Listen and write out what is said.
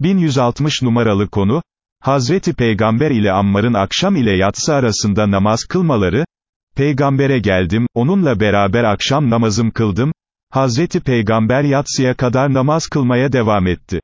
1160 numaralı konu, Hazreti Peygamber ile Ammar'ın akşam ile yatsı arasında namaz kılmaları, Peygambere geldim, onunla beraber akşam namazım kıldım, Hazreti Peygamber yatsıya kadar namaz kılmaya devam etti.